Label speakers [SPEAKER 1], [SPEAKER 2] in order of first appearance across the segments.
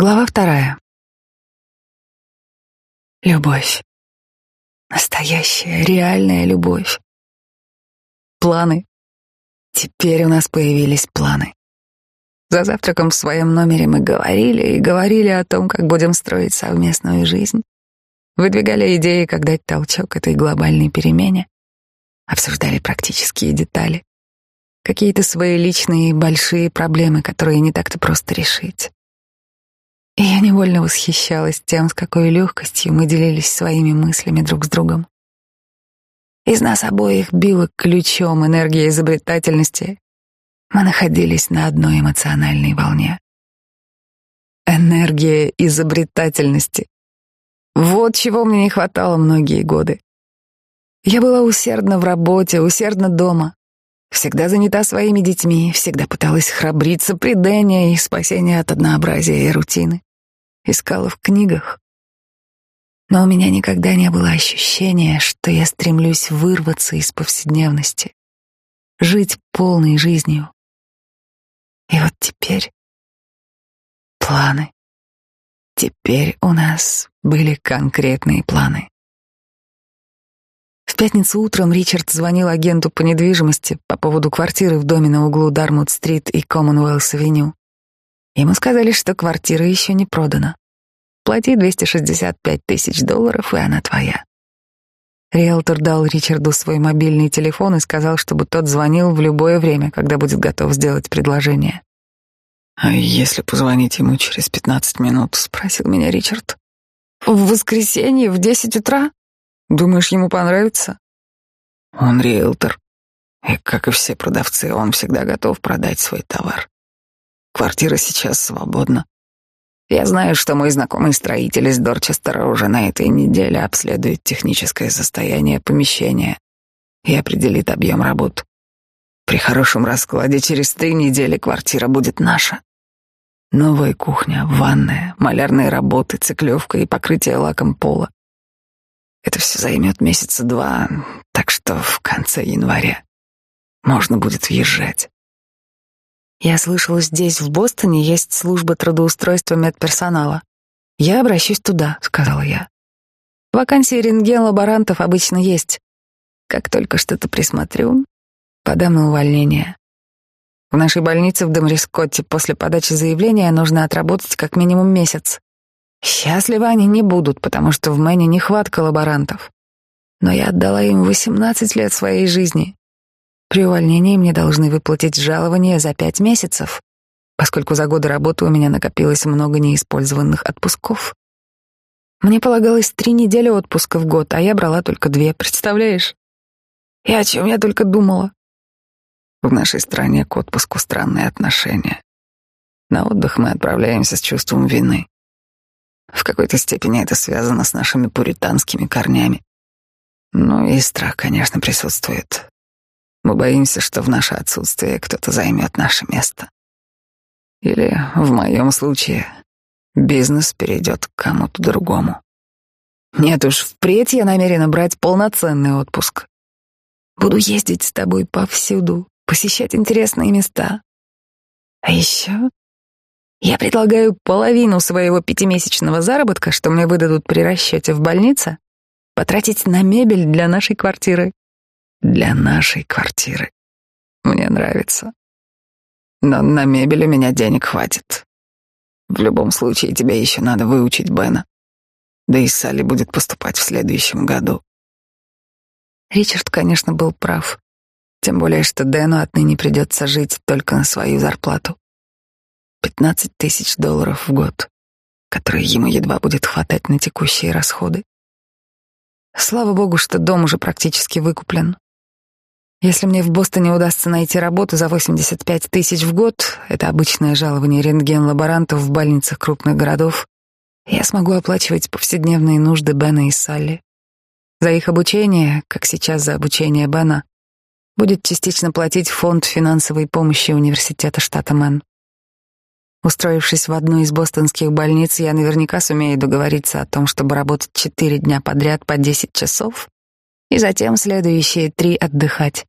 [SPEAKER 1] Глава вторая. Любовь. Настоящая, реальная любовь. Планы. Теперь у нас появились планы. За завтраком в своем номере мы говорили и говорили о том, как будем строить совместную жизнь. Выдвигали идеи, как дать толчок этой глобальной перемене. Обсуждали практические детали. Какие-то свои личные большие проблемы, которые не так-то просто решить. И я невольно восхищалась тем, с какой легкостью мы делились своими мыслями друг с другом. Из нас обоих било ключом энергия изобретательности. Мы находились на одной эмоциональной волне. Энергия изобретательности. Вот чего мне не хватало многие годы. Я была усердна в работе, усердна дома. Всегда занята своими детьми, всегда пыталась храбриться при Дэне и спасения от однообразия и рутины искала в книгах. Но у меня никогда не было ощущения, что я стремлюсь вырваться из повседневности, жить полной жизнью. И вот теперь планы. Теперь у нас были конкретные планы. В пятницу утром Ричард звонил агенту по недвижимости по поводу квартиры в доме на углу Дармут-стрит и Коммонуэллс-авеню. Ему сказали, что квартира еще не продана. Плати 265 тысяч долларов, и она твоя. Риэлтор дал Ричарду свой мобильный телефон и сказал, чтобы тот звонил в любое время, когда будет готов сделать предложение.
[SPEAKER 2] «А если позвонить ему через пятнадцать минут?» — спросил меня Ричард.
[SPEAKER 1] «В воскресенье в десять утра? Думаешь, ему понравится?»
[SPEAKER 2] «Он риэлтор, и, как и все продавцы, он всегда готов продать свой товар. Квартира сейчас свободна. Я знаю, что мой знакомый строитель из Дорчестера уже на этой неделе обследует техническое состояние помещения и определит объем работ. При хорошем раскладе через три недели квартира будет наша. Новая кухня, ванная, малярные работы, циклевка и покрытие лаком пола. Это все займет месяца два, так что в конце января можно будет въезжать.
[SPEAKER 1] Я слышала, здесь, в Бостоне, есть служба трудоустройства медперсонала. Я обращусь туда, сказала я. Вакансии рентген-лаборантов обычно есть. Как только что-то присмотрю, подам на увольнение. В нашей больнице в Демрискотте после подачи заявления нужно отработать как минимум месяц. Счастливы они не будут, потому что в Мэне нехватка лаборантов. Но я отдала им 18 лет своей жизни. При увольнении мне должны выплатить жалование за пять месяцев, поскольку за годы работы у меня накопилось много неиспользованных отпусков. Мне полагалось три недели отпуска в год, а я брала только две, представляешь? И о чем я только думала.
[SPEAKER 2] В нашей стране к отпуску странные отношения. На отдых мы отправляемся с чувством вины. В какой-то степени это связано с нашими пуританскими корнями. Ну и страх, конечно, присутствует. Мы боимся, что в наше отсутствие кто-то займет наше место. Или, в моем случае, бизнес перейдет к кому-то другому.
[SPEAKER 1] Нет уж, впредь я намерена брать полноценный отпуск. Буду ездить с тобой повсюду, посещать интересные места. А еще я предлагаю половину своего пятимесячного заработка, что мне выдадут при расчете в больнице, потратить на мебель для нашей квартиры
[SPEAKER 2] для нашей квартиры. Мне нравится. Но на мебель у меня денег хватит. В любом случае, тебе еще надо выучить Бена. Да и Салли будет поступать в следующем году.
[SPEAKER 1] Ричард, конечно, был прав. Тем более, что Дэну отныне придется жить только на свою зарплату. Пятнадцать тысяч долларов в год, которые ему едва будет хватать на текущие расходы. Слава богу, что дом уже практически выкуплен. Если мне в Бостоне удастся найти работу за 85 тысяч в год, это обычное жалование рентген-лаборантов в больницах крупных городов, я смогу оплачивать повседневные нужды Бена и Салли. За их обучение, как сейчас за обучение Бена, будет частично платить фонд финансовой помощи университета штата Мэн. Устроившись в одну из бостонских больниц, я наверняка сумею договориться о том, чтобы работать четыре дня подряд по 10 часов и затем следующие три отдыхать.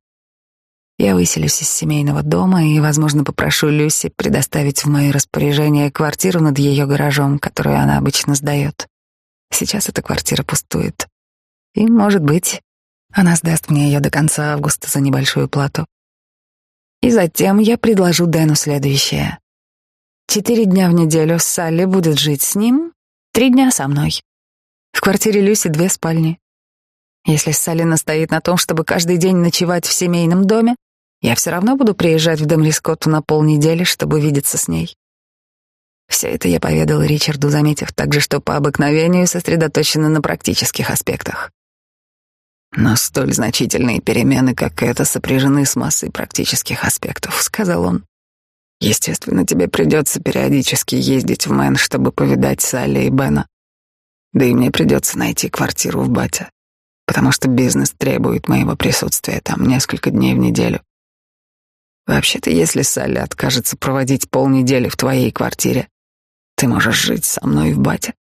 [SPEAKER 1] Я выселюсь из семейного дома и, возможно, попрошу Люси предоставить в мое распоряжение квартиру над ее гаражом, которую она обычно сдает. Сейчас эта квартира пустует. И, может быть, она сдаст мне ее до конца августа за небольшую плату. И затем я предложу Дэну следующее. Четыре дня в неделю Салли будет жить с ним, три дня со мной. В квартире Люси две спальни. Если Салли настоит на том, чтобы каждый день ночевать в семейном доме, я все равно буду приезжать в Демрискотту на полнедели, чтобы видеться с ней. Все это я поведал Ричарду, заметив также, что по обыкновению сосредоточено на практических аспектах.
[SPEAKER 2] Но столь значительные перемены, как это, сопряжены с массой практических аспектов, сказал он. Естественно, тебе придется периодически ездить в Мэн, чтобы повидать Салли и Бена. Да и мне придется найти квартиру в Бате, потому что бизнес требует моего присутствия там несколько дней в неделю. Вообще-то, если Салли откажется проводить полнедели в твоей квартире, ты можешь жить со мной в бате.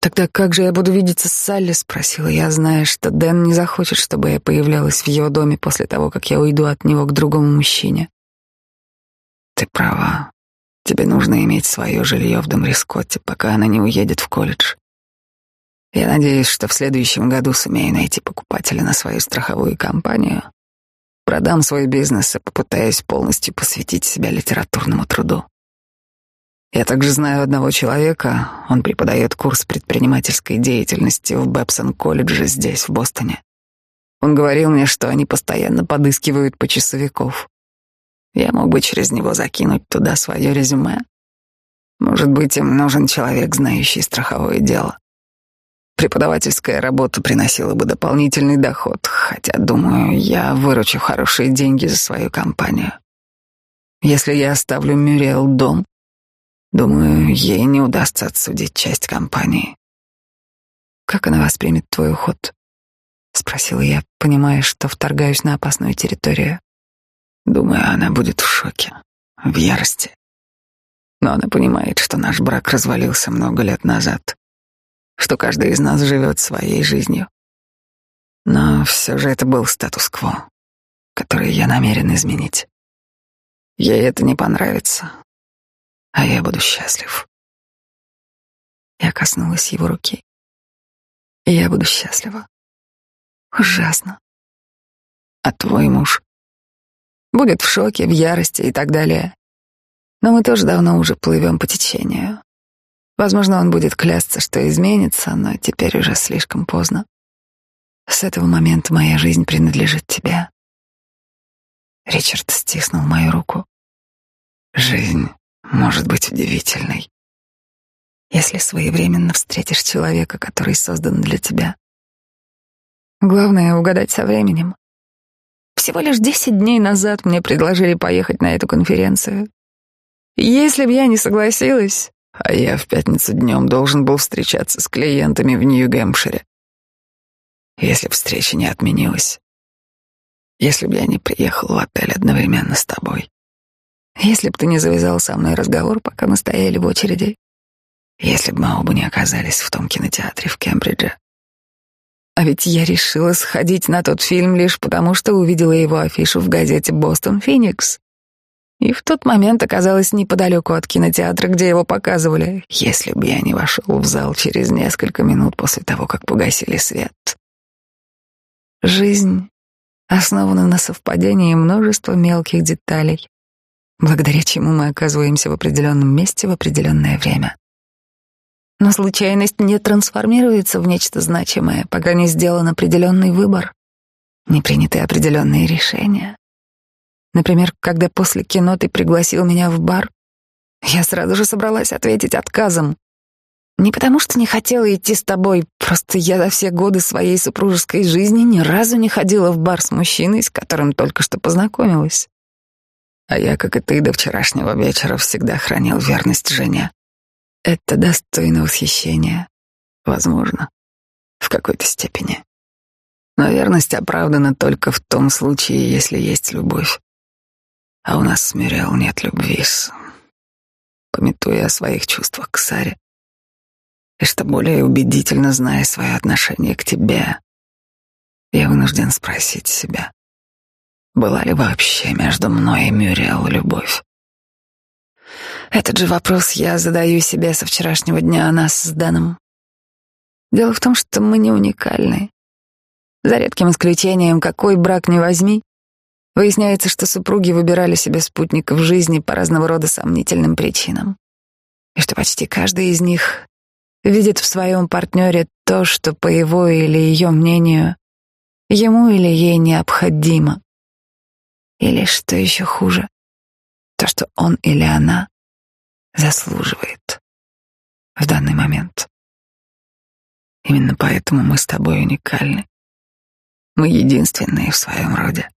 [SPEAKER 1] Тогда как же я буду видеться с Салли? спросила я, зная, что Дэн не захочет, чтобы я появлялась в его доме после того, как я уйду от него к другому мужчине.
[SPEAKER 2] Ты права. Тебе нужно иметь свое жилье в Домрискотте, пока она не уедет в колледж. Я надеюсь, что в следующем году сумею найти покупателя на свою страховую компанию Продам свой бизнес и попытаюсь полностью посвятить себя литературному труду. Я также знаю одного человека, он преподает курс предпринимательской деятельности в Бэпсон-колледже здесь, в Бостоне. Он говорил мне, что они постоянно подыскивают почасовиков. Я мог бы через него закинуть туда свое резюме. Может быть, им нужен человек, знающий страховое дело. Преподавательская работа приносила бы дополнительный доход, хотя, думаю, я выручу хорошие деньги за свою компанию. Если я оставлю Мюриэл дом, думаю, ей не удастся отсудить часть компании.
[SPEAKER 1] Как она воспримет твой уход? Спросила я, понимая, что вторгаюсь на опасную территорию.
[SPEAKER 2] Думаю, она будет в шоке, в ярости. Но она понимает, что наш брак развалился много лет назад что каждый из нас живет своей жизнью. Но все же это был статус-кво, который я намерен изменить. Ей это не понравится, а я буду счастлив.
[SPEAKER 1] Я коснулась его руки. И я буду счастлива. Ужасно.
[SPEAKER 2] А твой муж
[SPEAKER 1] будет в шоке, в ярости и так далее. Но мы тоже давно уже плывем по течению. Возможно, он будет клясться, что изменится, но теперь уже слишком поздно. С этого момента моя жизнь принадлежит тебе. Ричард стиснул мою руку.
[SPEAKER 2] Жизнь может быть удивительной.
[SPEAKER 1] Если своевременно встретишь человека, который создан для тебя. Главное — угадать со временем. Всего лишь десять дней назад мне предложили поехать на эту конференцию. Если бы я не согласилась,
[SPEAKER 2] а я в пятницу днем должен был встречаться с клиентами в Нью-Гэмпшире. Если встреча не отменилась, если бы я не приехал в отель одновременно с тобой,
[SPEAKER 1] если бы ты не завязал со мной разговор, пока мы стояли в очереди,
[SPEAKER 2] если бы мы оба не оказались в том кинотеатре в Кембридже.
[SPEAKER 1] А ведь я решила сходить на тот фильм лишь потому, что увидела его афишу в газете «Бостон Феникс» и в тот момент оказалась неподалеку от кинотеатра, где его показывали,
[SPEAKER 2] если бы я не вошел в зал через несколько минут после того, как погасили свет.
[SPEAKER 1] Жизнь основана на совпадении множества мелких деталей, благодаря чему мы оказываемся в определенном месте в определенное время. Но случайность не трансформируется в нечто значимое, пока не сделан определенный выбор, не приняты определенные решения. Например, когда после кино ты пригласил меня в бар, я сразу же собралась ответить отказом. Не потому что не хотела идти с тобой, просто я за все годы своей супружеской жизни ни разу не ходила в бар с мужчиной, с которым только что познакомилась.
[SPEAKER 2] А я, как и ты, до вчерашнего вечера всегда хранил верность жене.
[SPEAKER 1] Это достойно восхищения.
[SPEAKER 2] Возможно, в какой-то степени. Но верность оправдана только в том случае, если есть любовь. А у нас с Мюрриел нет любви, с... пометуя о своих чувствах к Саре. И что более убедительно, зная свое отношение к тебе, я вынужден спросить себя, Была ли вообще между мной и Мюриэл любовь?
[SPEAKER 1] Этот же вопрос я задаю себе со вчерашнего дня о нас с Дэном. Дело в том, что мы не уникальны. За редким исключением, какой брак не возьми, выясняется, что супруги выбирали себе спутников жизни по разного рода сомнительным причинам. И что почти каждый из них видит в своем партнере то, что, по его или ее мнению, ему или ей необходимо. Или, что еще хуже, то, что он или она заслуживает в данный момент. Именно поэтому мы с тобой уникальны. Мы единственные в своем роде.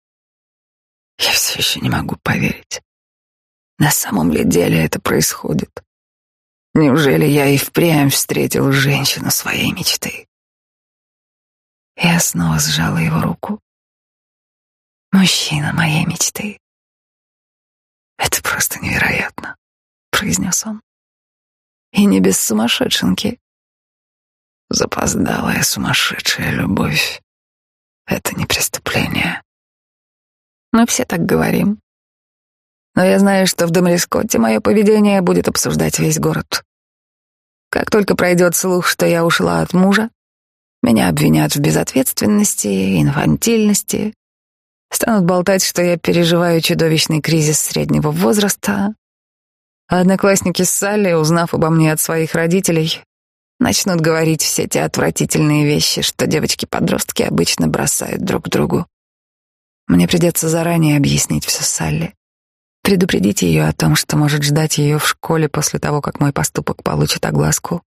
[SPEAKER 1] Я все еще не могу поверить. На самом ли деле это происходит? Неужели я и впрямь встретил женщину своей мечты? Я снова сжала его руку. Мужчина моей мечты. Это просто невероятно, произнес он. И не без сумасшедшенки. Запоздалая сумасшедшая любовь. Это не преступление. Мы все так говорим. Но я знаю, что в Домрискотте мое поведение будет обсуждать весь город. Как только пройдет слух, что я ушла от мужа, меня обвинят в безответственности, инфантильности, станут болтать, что я переживаю чудовищный кризис среднего возраста. А одноклассники Салли, узнав обо мне от своих родителей, начнут говорить все те отвратительные вещи, что девочки-подростки обычно бросают друг другу. Мне придется заранее объяснить все Салли, предупредить ее о том, что может ждать ее в школе после того, как мой поступок получит огласку.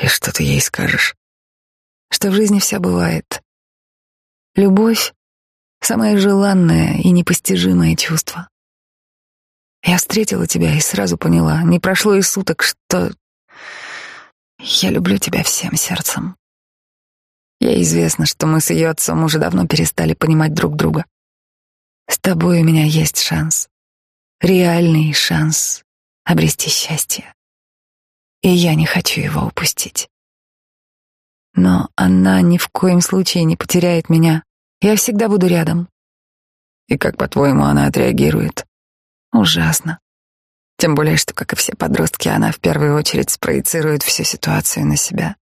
[SPEAKER 1] И что ты ей скажешь? Что в жизни все бывает. Любовь — самое желанное и непостижимое чувство. Я встретила тебя и сразу поняла, не прошло и суток, что я люблю тебя всем сердцем. Ей известно, что мы с ее отцом уже давно перестали понимать друг друга. С тобой у меня есть шанс, реальный шанс обрести счастье. И я не хочу его упустить. Но она ни в коем случае не потеряет меня. Я всегда буду рядом. И как, по-твоему, она отреагирует? Ужасно. Тем более, что, как и все подростки, она в первую очередь спроецирует всю ситуацию на себя.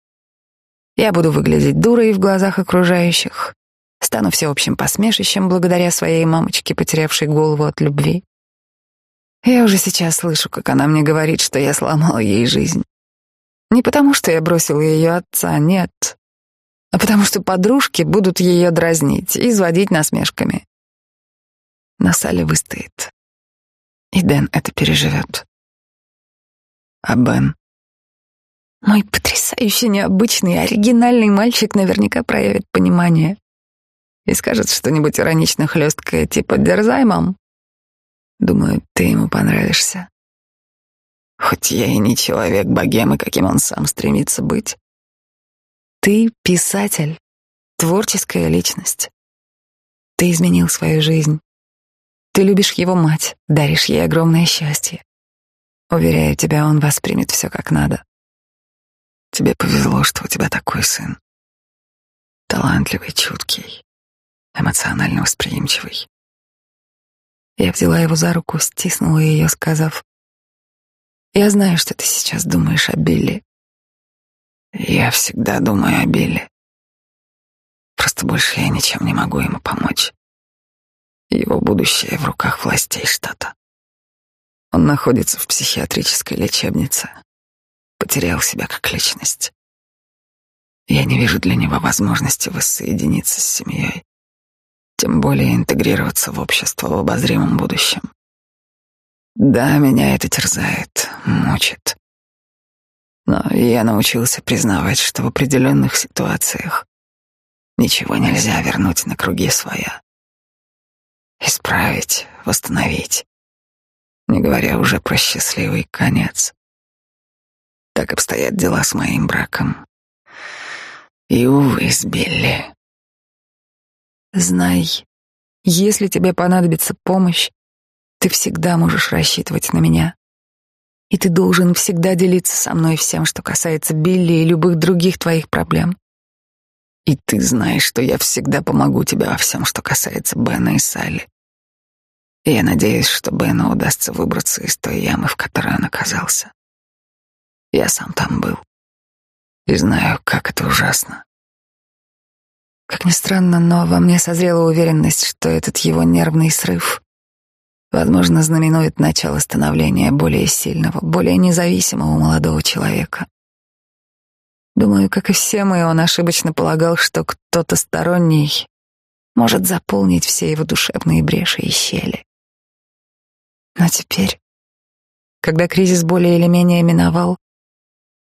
[SPEAKER 1] Я буду выглядеть дурой в глазах окружающих, стану всеобщим посмешищем благодаря своей мамочке, потерявшей голову от любви. Я уже сейчас слышу, как она мне говорит, что я сломала ей жизнь. Не потому, что я бросила ее отца, нет, а потому что подружки будут ее дразнить и изводить насмешками. Но Салли выстоит. И Дэн это переживет. А Бен? Мой потрясающе необычный, оригинальный мальчик наверняка проявит понимание и скажет что-нибудь иронично хлесткое, типа «Дерзай, мам». Думаю, ты ему понравишься. Хоть я и не человек богемы, каким он сам стремится быть. Ты писатель, творческая личность. Ты изменил свою жизнь. Ты любишь его мать, даришь ей огромное счастье. Уверяю тебя, он воспримет все как надо. Тебе повезло, что у тебя такой сын. Талантливый, чуткий, эмоционально восприимчивый. Я взяла его за руку, стиснула ее, сказав, «Я знаю, что ты сейчас думаешь о Билли». «Я всегда думаю о Билли. Просто больше я ничем не могу ему помочь. Его будущее в руках властей штата. Он находится в психиатрической лечебнице. Потерял себя как личность. Я не вижу для него возможности воссоединиться с семьей, тем более интегрироваться в общество в обозримом будущем. Да, меня это терзает, мучит. Но я научился признавать, что в определенных ситуациях ничего нельзя вернуть на круги своя. Исправить, восстановить. Не говоря уже про счастливый конец. Так обстоят дела с моим браком. И, увы, с Билли. Знай, если тебе понадобится помощь, ты всегда можешь рассчитывать на меня. И ты должен всегда делиться со мной всем, что касается Билли и любых других твоих проблем.
[SPEAKER 2] И ты знаешь, что я всегда помогу тебе во всем, что касается Бена и Салли. И я надеюсь, что Бену удастся выбраться из той ямы, в которой он оказался. Я сам там был. И знаю, как это ужасно.
[SPEAKER 1] Как ни странно, но во мне созрела уверенность, что этот его нервный срыв, возможно, знаменует начало становления более сильного, более независимого молодого человека. Думаю, как и все мы, он ошибочно полагал, что кто-то сторонний может заполнить все его душевные бреши и щели. Но теперь, когда кризис более или менее миновал,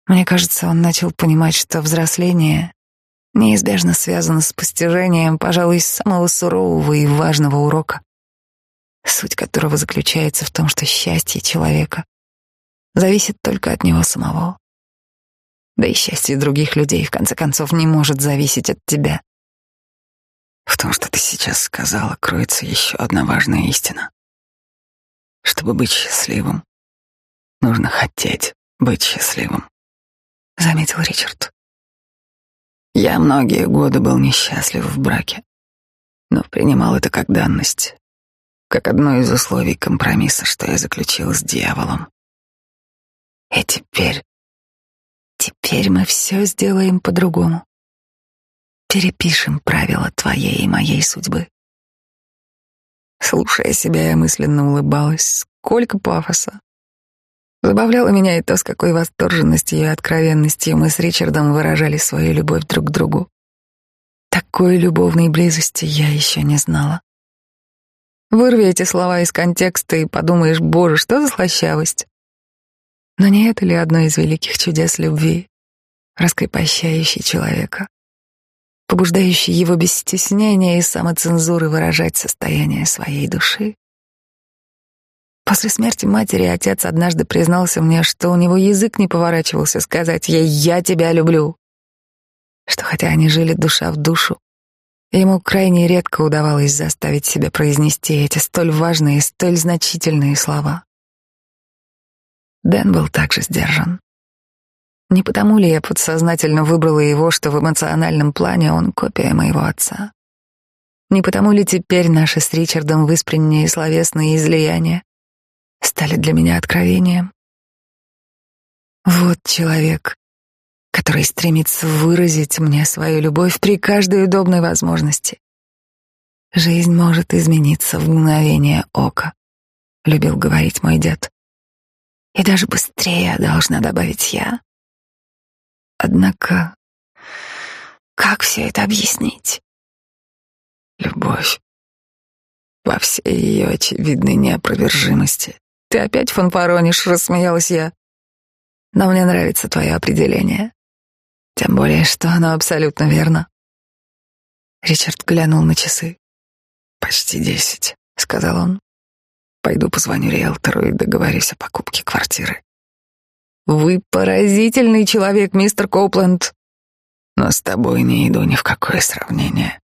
[SPEAKER 1] мне кажется, он начал понимать, что взросление неизбежно связано с постижением, пожалуй, самого сурового и важного урока, суть которого заключается в том, что счастье человека зависит только от него самого. Да и счастье других людей, в конце концов, не может зависеть от тебя.
[SPEAKER 2] В том, что ты сейчас сказала, кроется еще одна важная истина. Чтобы быть счастливым, нужно хотеть быть счастливым.
[SPEAKER 1] — заметил Ричард.
[SPEAKER 2] Я многие годы был несчастлив в браке, но принимал это как данность, как одно из условий компромисса, что я заключил с дьяволом.
[SPEAKER 1] И теперь, теперь мы все сделаем по-другому. Перепишем правила твоей и моей судьбы. Слушая себя, я мысленно улыбалась. Сколько пафоса. Забавляло меня и то, с какой восторженностью и откровенностью мы с Ричардом выражали свою любовь друг к другу. Такой любовной близости я еще не знала. Вырви эти слова из контекста и подумаешь, боже, что за слащавость. Но не это ли одно из великих чудес любви, раскрепощающий человека, побуждающий его без стеснения и самоцензуры выражать состояние своей души? После смерти матери отец однажды признался мне, что у него язык не поворачивался сказать ей «я тебя люблю». Что хотя они жили душа в душу, ему крайне редко удавалось заставить себя произнести эти столь важные, столь значительные слова. Дэн был также сдержан. Не потому ли я подсознательно выбрала его, что в эмоциональном плане он копия моего отца? Не потому ли теперь наши с Ричардом выспренние словесные излияния стали для меня откровением. Вот человек, который стремится выразить мне свою любовь при каждой удобной возможности. Жизнь может измениться в мгновение ока, любил говорить мой дед. И даже быстрее должна добавить я. Однако, как все это объяснить?
[SPEAKER 2] Любовь во всей ее очевидной неопровержимости
[SPEAKER 1] ты опять фанфаронишь», — рассмеялась я. «Но мне нравится твое определение. Тем более, что оно абсолютно верно». Ричард глянул на часы.
[SPEAKER 2] «Почти десять», — сказал он. «Пойду позвоню риэлтору и договорюсь о покупке квартиры».
[SPEAKER 1] «Вы поразительный человек, мистер Коупленд».
[SPEAKER 2] «Но с тобой не иду ни в какое сравнение».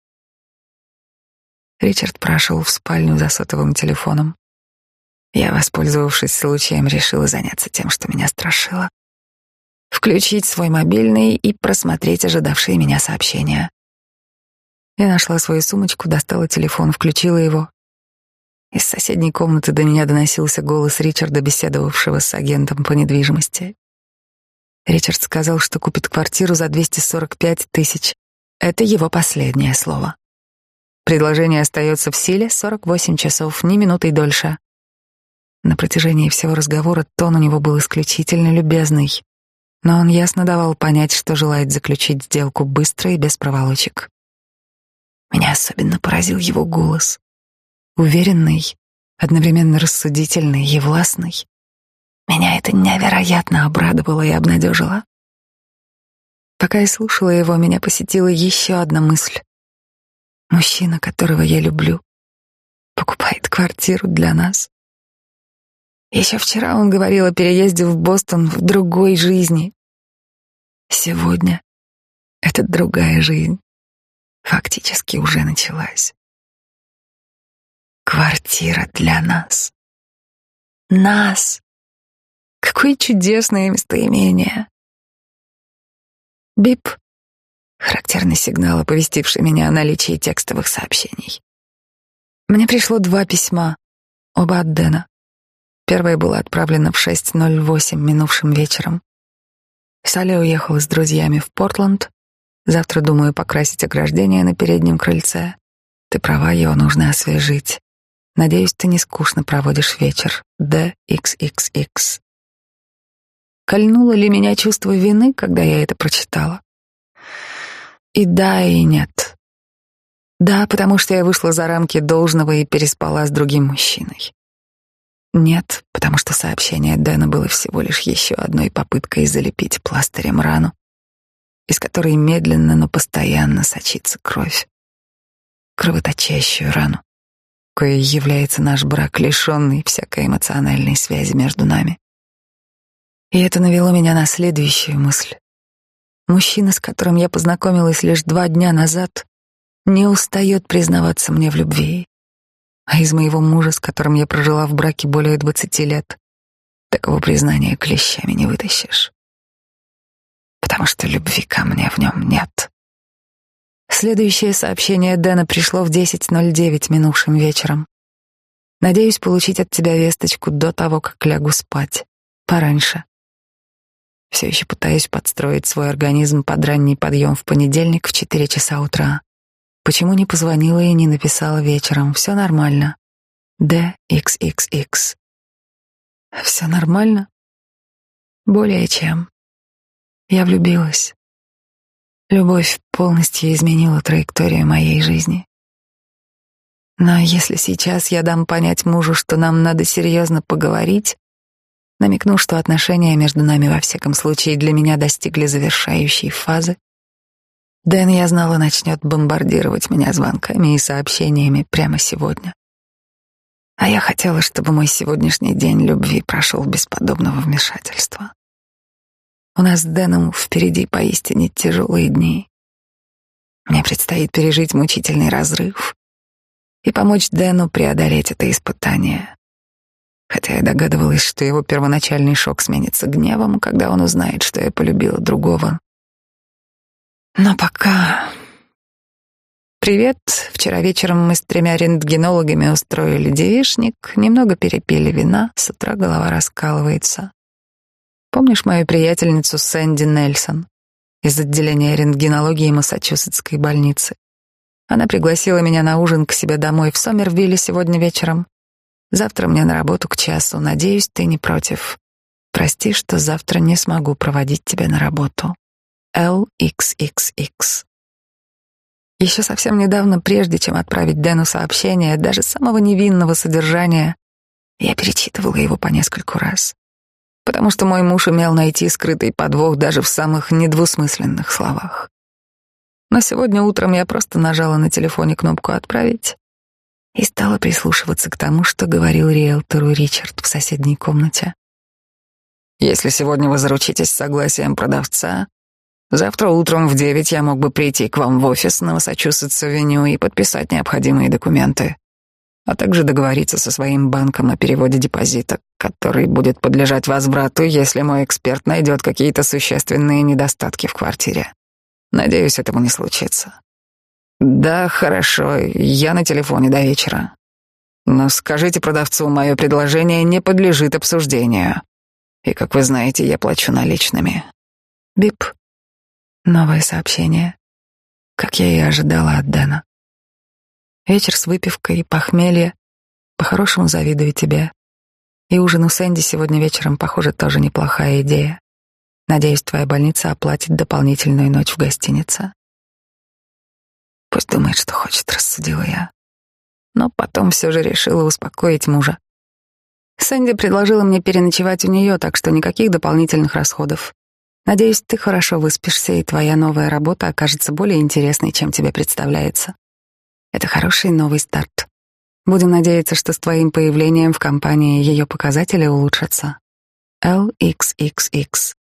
[SPEAKER 1] Ричард прошел в спальню за сотовым телефоном. Я, воспользовавшись случаем, решила заняться тем, что меня страшило. Включить свой мобильный и просмотреть ожидавшие меня сообщения. Я нашла свою сумочку, достала телефон, включила его. Из соседней комнаты до меня доносился голос Ричарда, беседовавшего с агентом по недвижимости. Ричард сказал, что купит квартиру за 245 тысяч. Это его последнее слово. Предложение остается в силе 48 часов, ни минутой дольше. На протяжении всего разговора тон у него был исключительно любезный, но он ясно давал понять, что желает заключить сделку быстро и без проволочек. Меня особенно поразил его голос. Уверенный, одновременно рассудительный и властный. Меня это невероятно обрадовало и обнадежило. Пока я слушала его, меня посетила еще одна мысль. Мужчина, которого я люблю, покупает квартиру для нас. Еще вчера он говорил о переезде в Бостон в другой жизни. Сегодня эта другая жизнь фактически уже началась. Квартира для нас. Нас. Какое чудесное местоимение. Бип. Характерный сигнал, оповестивший меня о наличии текстовых сообщений. Мне пришло два письма, оба от Дэна. Первое было отправлено в 6.08 минувшим вечером. Салли уехала с друзьями в Портленд. Завтра думаю покрасить ограждение на переднем крыльце. Ты права, его нужно освежить. Надеюсь, ты не скучно проводишь вечер. DXXX. Кольнуло ли меня чувство вины, когда я это прочитала? И да, и нет. Да, потому что я вышла за рамки должного и переспала с другим мужчиной. Нет, потому что сообщение Дэна было всего лишь еще одной попыткой залепить пластырем рану, из которой медленно, но постоянно сочится кровь. Кровоточащую рану, кое является наш брак, лишенный всякой эмоциональной связи между нами. И это навело меня на следующую мысль. Мужчина, с которым я познакомилась лишь два дня назад, не устает признаваться мне в любви. А из моего мужа, с которым я прожила в браке более двадцати лет, такого признания клещами не вытащишь. Потому что любви ко мне в нем нет. Следующее сообщение Дэна пришло в 10.09 минувшим вечером. Надеюсь получить от тебя весточку до того, как лягу спать. Пораньше. Все еще пытаюсь подстроить свой организм под ранний подъем в понедельник в 4 часа утра. Почему не позвонила и не написала вечером? Все нормально. DXXX. Все нормально? Более чем. Я влюбилась. Любовь полностью изменила траекторию моей жизни. Но если сейчас я дам понять мужу, что нам надо серьезно поговорить, намекну, что отношения между нами во всяком случае для меня достигли завершающей фазы, Дэн, я знала, начнет бомбардировать меня звонками и сообщениями прямо сегодня. А я хотела, чтобы мой сегодняшний день любви прошел без подобного вмешательства. У нас с Дэном впереди поистине тяжелые дни. Мне предстоит пережить мучительный разрыв и помочь Дэну преодолеть это испытание. Хотя я догадывалась, что его первоначальный шок сменится гневом, когда он узнает, что я полюбила другого, но пока... Привет. Вчера вечером мы с тремя рентгенологами устроили девишник, немного перепили вина, с утра голова раскалывается. Помнишь мою приятельницу Сэнди Нельсон из отделения рентгенологии Массачусетской больницы? Она пригласила меня на ужин к себе домой в Сомервилле сегодня вечером. Завтра мне на работу к часу. Надеюсь, ты не против. Прости, что завтра не смогу проводить тебя на работу. LXXX. Еще совсем недавно, прежде чем отправить Дэну сообщение, даже самого невинного содержания, я перечитывала его по нескольку раз, потому что мой муж умел найти скрытый подвох даже в самых недвусмысленных словах. Но сегодня утром я просто нажала на телефоне кнопку «Отправить» и стала прислушиваться к тому, что говорил риэлтору Ричард в соседней комнате. «Если сегодня вы заручитесь согласием продавца, Завтра утром в девять я мог бы прийти к вам в офис на Массачусетс-авеню и подписать необходимые документы, а также договориться со своим банком о переводе депозита, который будет подлежать возврату, если мой эксперт найдет какие-то существенные недостатки в квартире. Надеюсь, этому не случится. Да, хорошо, я на телефоне до вечера. Но скажите продавцу, мое предложение не подлежит обсуждению. И, как вы знаете, я плачу наличными. Бип. Новое сообщение, как я и ожидала от Дэна. Вечер с выпивкой похмелье. По-хорошему завидую тебе. И ужин у Сэнди сегодня вечером, похоже, тоже неплохая идея. Надеюсь, твоя больница оплатит дополнительную ночь в гостинице. Пусть думает, что хочет, рассудила я. Но потом все же решила успокоить мужа. Сэнди предложила мне переночевать у нее, так что никаких дополнительных расходов. Надеюсь, ты хорошо выспишься, и твоя новая работа окажется более интересной, чем тебе представляется. Это хороший новый старт. Будем надеяться, что с твоим появлением в компании ее показатели улучшатся. LXXX.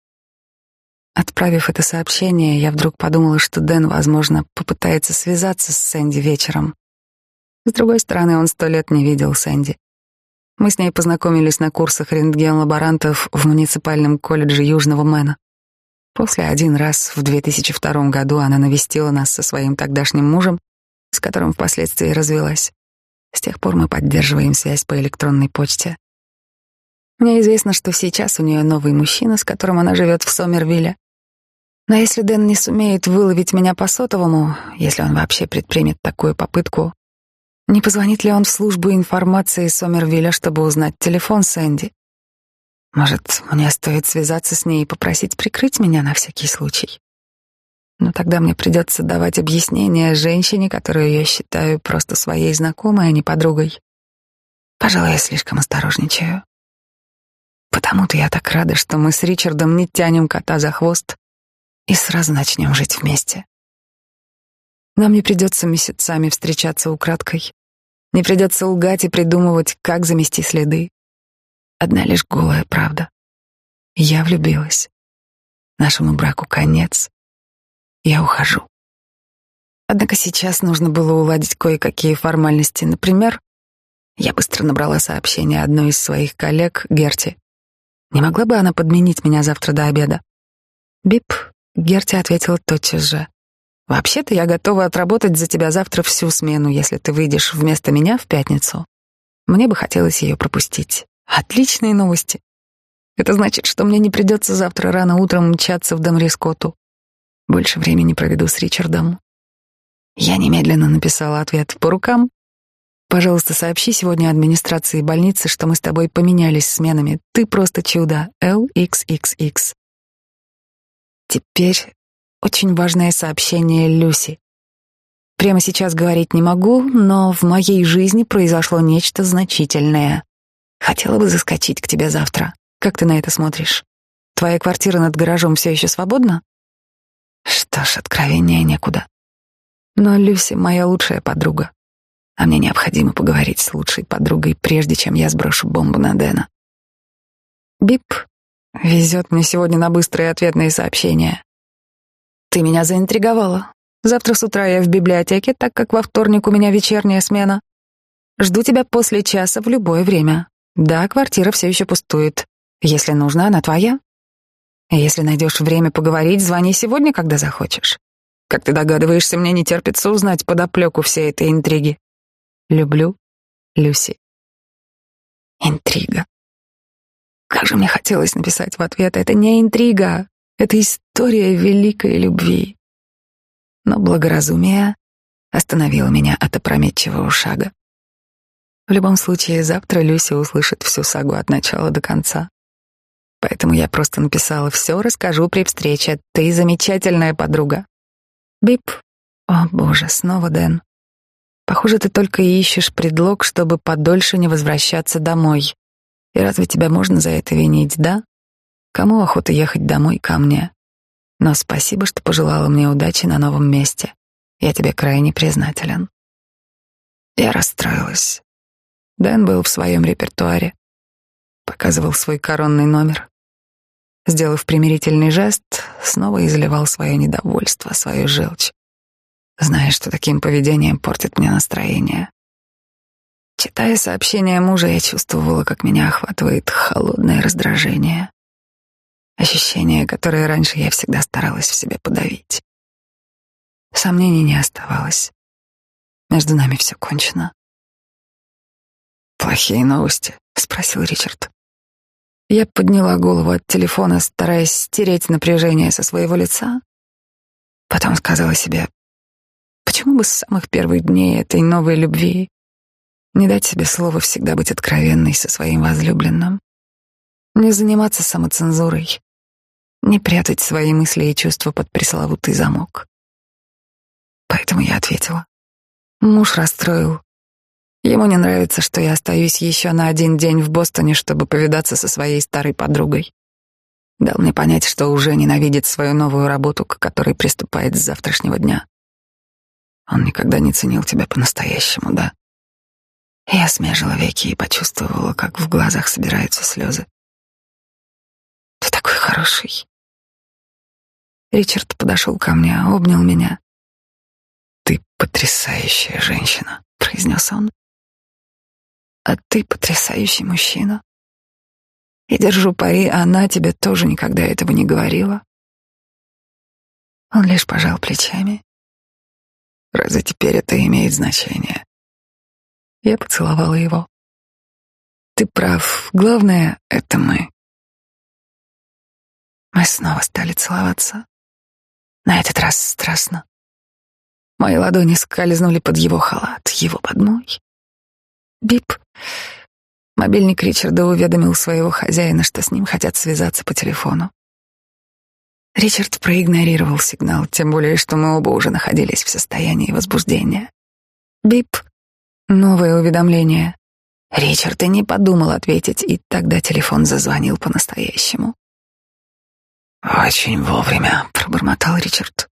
[SPEAKER 1] Отправив это сообщение, я вдруг подумала, что Дэн, возможно, попытается связаться с Сэнди вечером. С другой стороны, он сто лет не видел Сэнди. Мы с ней познакомились на курсах рентген-лаборантов в муниципальном колледже Южного Мэна. После один раз в 2002 году она навестила нас со своим тогдашним мужем, с которым впоследствии развелась. С тех пор мы поддерживаем связь по электронной почте. Мне известно, что сейчас у нее новый мужчина, с которым она живет в Сомервилле. Но если Дэн не сумеет выловить меня по сотовому, если он вообще предпримет такую попытку, не позвонит ли он в службу информации Сомервилля, чтобы узнать телефон Сэнди? Может, мне стоит связаться с ней и попросить прикрыть меня на всякий случай? Но тогда мне придется давать объяснение женщине, которую я считаю просто своей знакомой, а не подругой. Пожалуй, я слишком осторожничаю. Потому-то я так рада, что мы с Ричардом не тянем кота за хвост и сразу начнем жить вместе. Нам не придется месяцами встречаться украдкой, не придется лгать и придумывать, как замести следы. Одна лишь голая правда. Я влюбилась. Нашему браку конец. Я ухожу. Однако сейчас нужно было уладить кое-какие формальности. Например, я быстро набрала сообщение одной из своих коллег, Герти. Не могла бы она подменить меня завтра до обеда? Бип, Герти ответила тотчас же. Вообще-то я готова отработать за тебя завтра всю смену, если ты выйдешь вместо меня в пятницу. Мне бы хотелось ее пропустить. Отличные новости. Это значит, что мне не придется завтра рано утром мчаться в Дамрискоту. Больше времени проведу с Ричардом. Я немедленно написала ответ по рукам. Пожалуйста, сообщи сегодня администрации больницы, что мы с тобой поменялись сменами. Ты просто чудо. LXXX. Теперь очень важное сообщение Люси. Прямо сейчас говорить не могу, но в моей жизни произошло нечто значительное. Хотела бы заскочить к тебе завтра. Как ты на это смотришь? Твоя квартира над гаражом все еще свободна? Что ж, откровения некуда. Но Люси моя лучшая подруга. А мне необходимо поговорить с лучшей подругой, прежде чем я сброшу бомбу на Дэна. Бип. Везет мне сегодня на быстрые ответные сообщения. Ты меня заинтриговала. Завтра с утра я в библиотеке, так как во вторник у меня вечерняя смена. Жду тебя после часа в любое время. Да, квартира все еще пустует. Если нужна, она твоя. Если найдешь время поговорить, звони сегодня, когда захочешь. Как ты догадываешься, мне не терпится узнать подоплеку всей этой интриги. Люблю, Люси. Интрига. Как же мне хотелось написать в ответ, это не интрига, это история великой любви. Но благоразумие остановило меня от опрометчивого шага. В любом случае, завтра Люси услышит всю сагу от начала до конца. Поэтому я просто написала «Все расскажу при встрече. Ты замечательная подруга». Бип. О, боже, снова Дэн. Похоже, ты только ищешь предлог, чтобы подольше не возвращаться домой. И разве тебя можно за это винить, да? Кому охота ехать домой ко мне? Но спасибо, что пожелала мне удачи на новом месте. Я тебе крайне признателен. Я расстроилась. Дэн был в своем репертуаре. Показывал свой коронный номер. Сделав примирительный жест, снова изливал свое недовольство, свою желчь. Зная, что таким поведением портит мне настроение. Читая сообщение мужа, я чувствовала, как меня охватывает холодное раздражение. Ощущение, которое раньше я всегда старалась в себе подавить. Сомнений не оставалось. Между нами все кончено. «Плохие новости?» — спросил Ричард. Я подняла голову от телефона, стараясь стереть напряжение со своего лица. Потом сказала себе, почему бы с самых первых дней этой новой любви не дать себе слова всегда быть откровенной со своим возлюбленным, не заниматься самоцензурой, не прятать свои мысли и чувства под пресловутый замок. Поэтому я ответила. Муж расстроил, Ему не нравится, что я остаюсь еще на один день в Бостоне, чтобы повидаться со своей старой подругой. Дал мне понять, что уже ненавидит свою новую работу, к которой приступает с завтрашнего дня. Он никогда не ценил тебя по-настоящему, да? Я смежила веки и почувствовала, как в глазах собираются слезы. Ты такой хороший. Ричард подошел ко мне, обнял меня. Ты потрясающая женщина, произнес он. А ты потрясающий мужчина. И держу пари, она тебе тоже никогда этого не говорила. Он лишь пожал плечами.
[SPEAKER 2] Разве теперь это имеет значение?
[SPEAKER 1] Я поцеловала его. Ты прав. Главное — это мы. Мы снова стали целоваться. На этот раз страстно. Мои ладони скользнули под его халат, его под мой. Бип. Мобильник Ричарда уведомил своего хозяина, что с ним хотят связаться по телефону. Ричард проигнорировал сигнал, тем более, что мы оба уже находились в состоянии возбуждения. Бип. Новое уведомление. Ричард и не подумал ответить, и тогда телефон зазвонил по-настоящему.
[SPEAKER 2] «Очень вовремя», — пробормотал Ричард.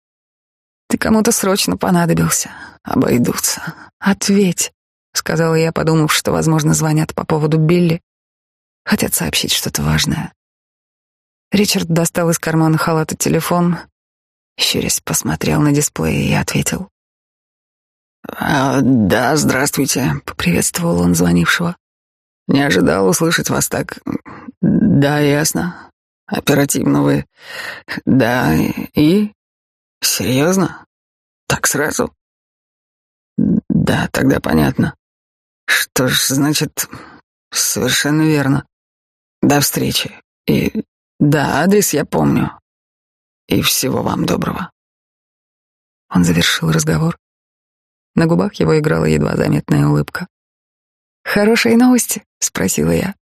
[SPEAKER 1] «Ты кому-то срочно понадобился.
[SPEAKER 2] Обойдутся.
[SPEAKER 1] Ответь», — сказала я, подумав, что, возможно, звонят по поводу Билли. Хотят сообщить что-то важное. Ричард достал из кармана халата телефон, щурясь посмотрел на дисплей и ответил.
[SPEAKER 2] А, «Да, здравствуйте», — поприветствовал он звонившего. «Не ожидал услышать вас так. Да, ясно. Оперативно вы. Да, и? Серьезно? Так сразу? Да, тогда понятно. Что ж, значит, совершенно верно. До встречи. И да, адрес я помню. И всего вам доброго.
[SPEAKER 1] Он завершил разговор. На губах его играла едва заметная улыбка. «Хорошие новости?» — спросила я.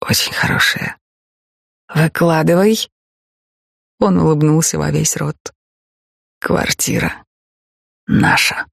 [SPEAKER 2] «Очень хорошие».
[SPEAKER 1] «Выкладывай». Он улыбнулся во весь рот.
[SPEAKER 2] «Квартира наша».